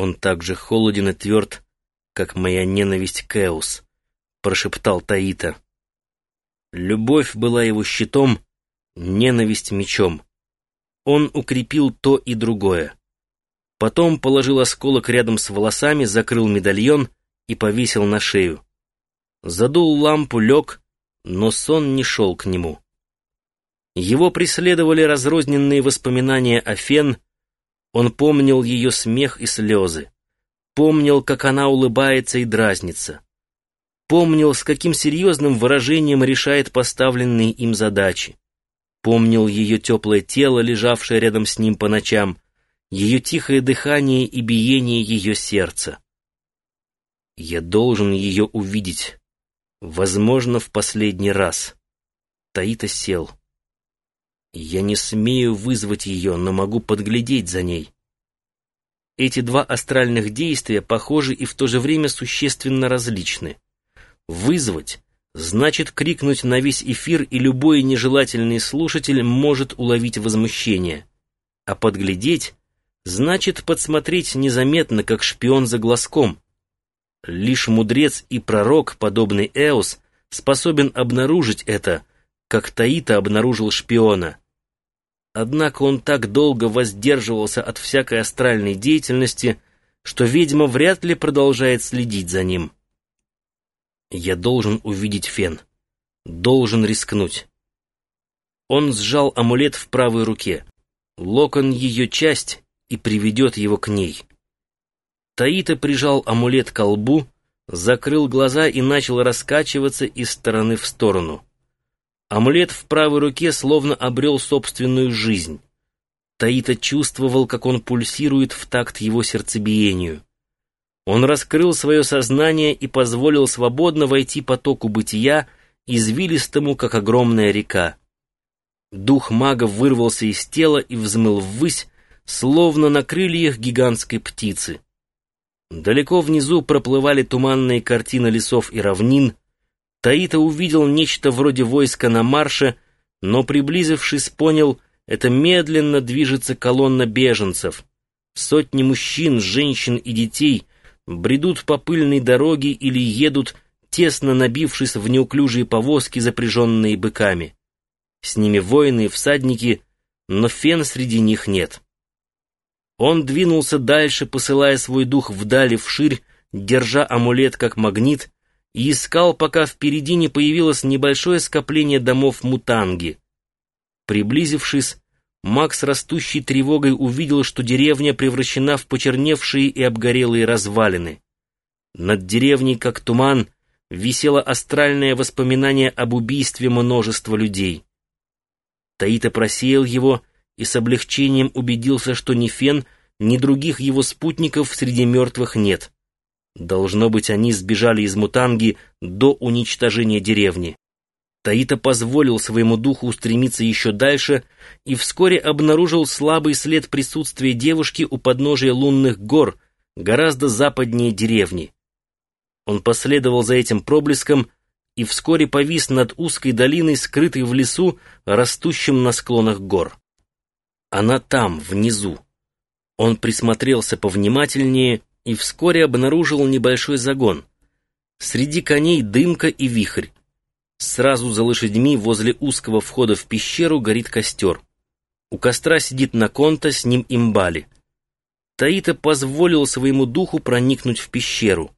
Он так же холоден и тверд, как моя ненависть к Эус, прошептал Таита. Любовь была его щитом, ненависть мечом. Он укрепил то и другое. Потом положил осколок рядом с волосами, закрыл медальон и повесил на шею. Задул лампу, лег, но сон не шел к нему. Его преследовали разрозненные воспоминания о Фен, он помнил ее смех и слезы, помнил, как она улыбается и дразнится, помнил, с каким серьезным выражением решает поставленные им задачи, помнил ее теплое тело, лежавшее рядом с ним по ночам, ее тихое дыхание и биение ее сердца. Я должен ее увидеть, возможно, в последний раз. Таита сел. Я не смею вызвать ее, но могу подглядеть за ней. Эти два астральных действия похожи и в то же время существенно различны. Вызвать значит крикнуть на весь эфир, и любой нежелательный слушатель может уловить возмущение. А подглядеть значит подсмотреть незаметно, как шпион за глазком. Лишь мудрец и пророк, подобный Эос, способен обнаружить это, как Таита обнаружил шпиона. Однако он так долго воздерживался от всякой астральной деятельности, что ведьма вряд ли продолжает следить за ним. Я должен увидеть Фен. Должен рискнуть. Он сжал амулет в правой руке. Локон ее часть и приведет его к ней. Таита прижал амулет к лбу, закрыл глаза и начал раскачиваться из стороны в сторону. Амулет в правой руке словно обрел собственную жизнь. Таита чувствовал, как он пульсирует в такт его сердцебиению. Он раскрыл свое сознание и позволил свободно войти потоку бытия, извилистому, как огромная река. Дух мага вырвался из тела и взмыл ввысь, словно на крыльях гигантской птицы. Далеко внизу проплывали туманные картины лесов и равнин, Таита увидел нечто вроде войска на марше, но, приблизившись, понял, это медленно движется колонна беженцев. Сотни мужчин, женщин и детей бредут по пыльной дороге или едут, тесно набившись в неуклюжие повозки, запряженные быками. С ними воины и всадники, но фен среди них нет. Он двинулся дальше, посылая свой дух вдали вширь, держа амулет как магнит, и искал, пока впереди не появилось небольшое скопление домов Мутанги. Приблизившись, Макс растущей тревогой увидел, что деревня превращена в почерневшие и обгорелые развалины. Над деревней, как туман, висело астральное воспоминание об убийстве множества людей. Таита просеял его и с облегчением убедился, что ни Фен, ни других его спутников среди мертвых нет. Должно быть, они сбежали из Мутанги до уничтожения деревни. Таита позволил своему духу устремиться еще дальше и вскоре обнаружил слабый след присутствия девушки у подножия лунных гор, гораздо западнее деревни. Он последовал за этим проблеском и вскоре повис над узкой долиной, скрытой в лесу, растущем на склонах гор. Она там, внизу. Он присмотрелся повнимательнее и вскоре обнаружил небольшой загон. Среди коней дымка и вихрь. Сразу за лошадьми возле узкого входа в пещеру горит костер. У костра сидит Наконта, с ним имбали. Таита позволил своему духу проникнуть в пещеру.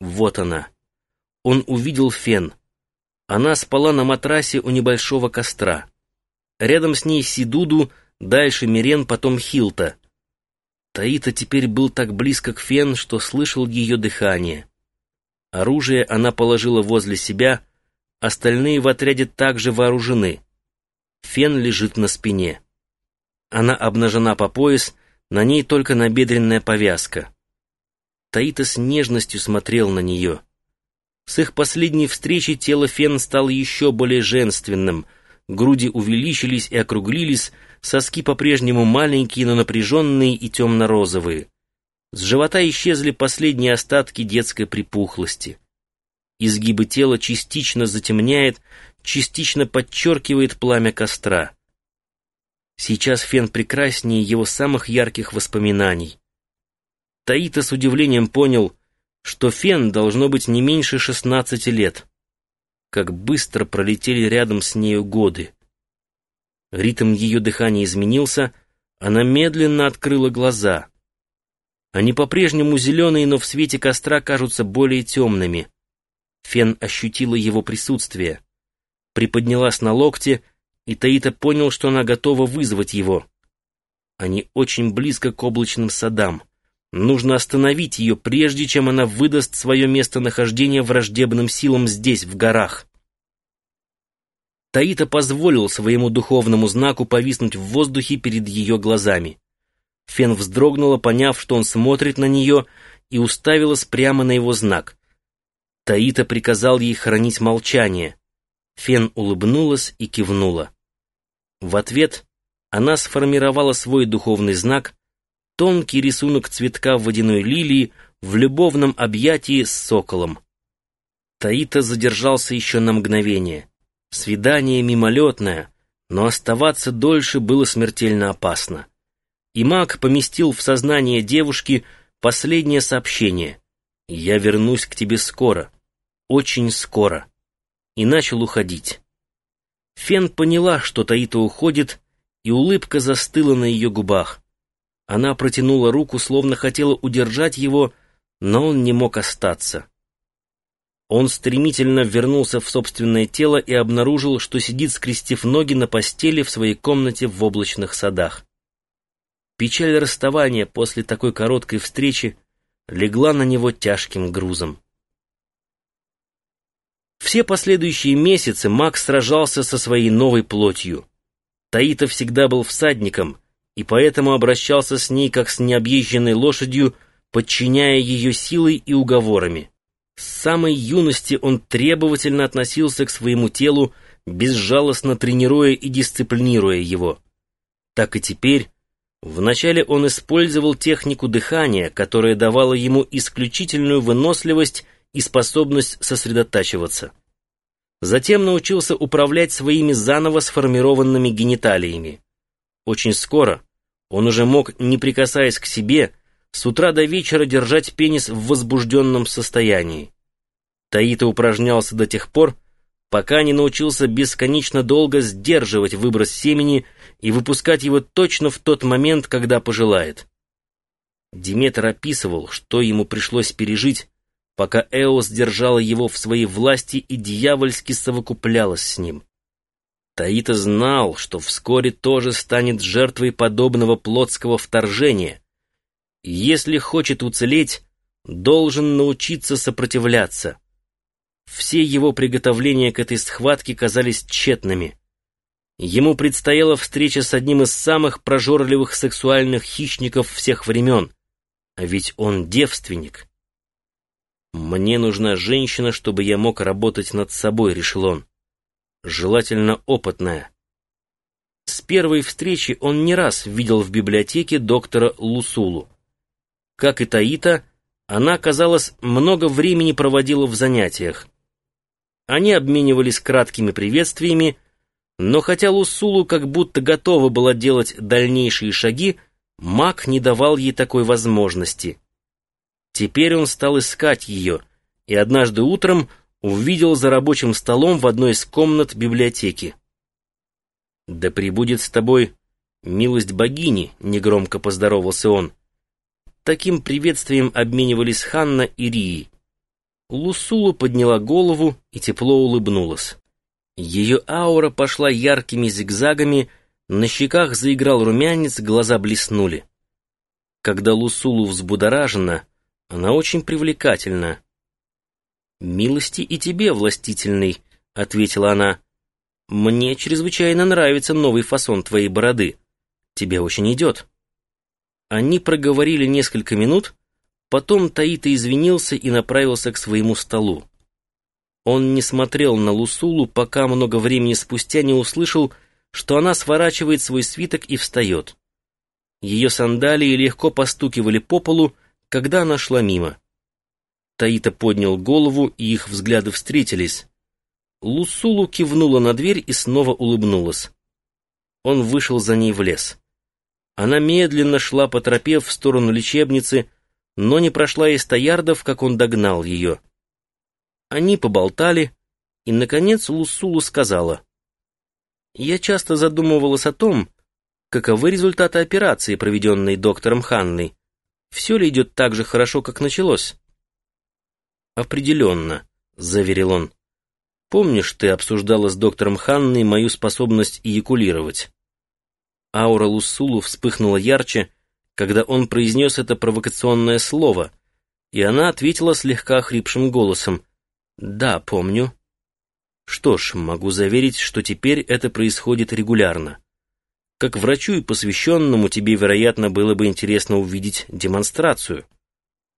Вот она. Он увидел Фен. Она спала на матрасе у небольшого костра. Рядом с ней Сидуду, дальше Мирен, потом Хилта. Таита теперь был так близко к Фен, что слышал ее дыхание. Оружие она положила возле себя, остальные в отряде также вооружены. Фен лежит на спине. Она обнажена по пояс, на ней только набедренная повязка. Таита с нежностью смотрел на нее. С их последней встречи тело Фен стало еще более женственным, груди увеличились и округлились, соски по-прежнему маленькие, но напряженные и темно-розовые. С живота исчезли последние остатки детской припухлости. Изгибы тела частично затемняет, частично подчеркивает пламя костра. Сейчас Фен прекраснее его самых ярких воспоминаний. Таита с удивлением понял, что Фен должно быть не меньше шестнадцати лет. Как быстро пролетели рядом с нею годы. Ритм ее дыхания изменился, она медленно открыла глаза. Они по-прежнему зеленые, но в свете костра кажутся более темными. Фен ощутила его присутствие. Приподнялась на локте, и Таита понял, что она готова вызвать его. Они очень близко к облачным садам. Нужно остановить ее, прежде чем она выдаст свое местонахождение враждебным силам здесь, в горах. Таита позволил своему духовному знаку повиснуть в воздухе перед ее глазами. Фен вздрогнула, поняв, что он смотрит на нее, и уставилась прямо на его знак. Таита приказал ей хранить молчание. Фен улыбнулась и кивнула. В ответ она сформировала свой духовный знак, тонкий рисунок цветка водяной лилии в любовном объятии с соколом. Таита задержался еще на мгновение. Свидание мимолетное, но оставаться дольше было смертельно опасно. И маг поместил в сознание девушки последнее сообщение. «Я вернусь к тебе скоро, очень скоро», и начал уходить. Фен поняла, что Таита уходит, и улыбка застыла на ее губах. Она протянула руку, словно хотела удержать его, но он не мог остаться. Он стремительно вернулся в собственное тело и обнаружил, что сидит, скрестив ноги на постели в своей комнате в облачных садах. Печаль расставания после такой короткой встречи легла на него тяжким грузом. Все последующие месяцы Макс сражался со своей новой плотью. Таита всегда был всадником, и поэтому обращался с ней как с необъезженной лошадью, подчиняя ее силой и уговорами. С самой юности он требовательно относился к своему телу, безжалостно тренируя и дисциплинируя его. Так и теперь, вначале он использовал технику дыхания, которая давала ему исключительную выносливость и способность сосредотачиваться. Затем научился управлять своими заново сформированными гениталиями. Очень скоро он уже мог, не прикасаясь к себе, с утра до вечера держать пенис в возбужденном состоянии. Таита упражнялся до тех пор, пока не научился бесконечно долго сдерживать выброс семени и выпускать его точно в тот момент, когда пожелает. Диметр описывал, что ему пришлось пережить, пока Эос держала его в своей власти и дьявольски совокуплялась с ним. Таита знал, что вскоре тоже станет жертвой подобного плотского вторжения. Если хочет уцелеть, должен научиться сопротивляться. Все его приготовления к этой схватке казались тщетными. Ему предстояла встреча с одним из самых прожорливых сексуальных хищников всех времен, а ведь он девственник. «Мне нужна женщина, чтобы я мог работать над собой», — решил он. «Желательно опытная». С первой встречи он не раз видел в библиотеке доктора Лусулу. Как и Таита, она, казалось, много времени проводила в занятиях. Они обменивались краткими приветствиями, но хотя Лусулу как будто готова была делать дальнейшие шаги, маг не давал ей такой возможности. Теперь он стал искать ее, и однажды утром увидел за рабочим столом в одной из комнат библиотеки. «Да прибудет с тобой милость богини», — негромко поздоровался он. Таким приветствием обменивались Ханна и Рии. Лусулу подняла голову и тепло улыбнулась. Ее аура пошла яркими зигзагами, на щеках заиграл румянец, глаза блеснули. Когда Лусулу взбудоражена, она очень привлекательна. «Милости и тебе, властительный», — ответила она. «Мне чрезвычайно нравится новый фасон твоей бороды. Тебе очень идет». Они проговорили несколько минут, потом Таита извинился и направился к своему столу. Он не смотрел на Лусулу, пока много времени спустя не услышал, что она сворачивает свой свиток и встает. Ее сандалии легко постукивали по полу, когда она шла мимо. Таита поднял голову, и их взгляды встретились. Лусулу кивнула на дверь и снова улыбнулась. Он вышел за ней в лес. Она медленно шла по тропе в сторону лечебницы, но не прошла и ста ярдов, как он догнал ее. Они поболтали, и, наконец, Лусулу сказала. «Я часто задумывалась о том, каковы результаты операции, проведенной доктором Ханной. Все ли идет так же хорошо, как началось?» «Определенно», — заверил он. «Помнишь, ты обсуждала с доктором Ханной мою способность эякулировать?» Аура Лусулу вспыхнула ярче, когда он произнес это провокационное слово, и она ответила слегка хрипшим голосом. «Да, помню». «Что ж, могу заверить, что теперь это происходит регулярно. Как врачу и посвященному тебе, вероятно, было бы интересно увидеть демонстрацию».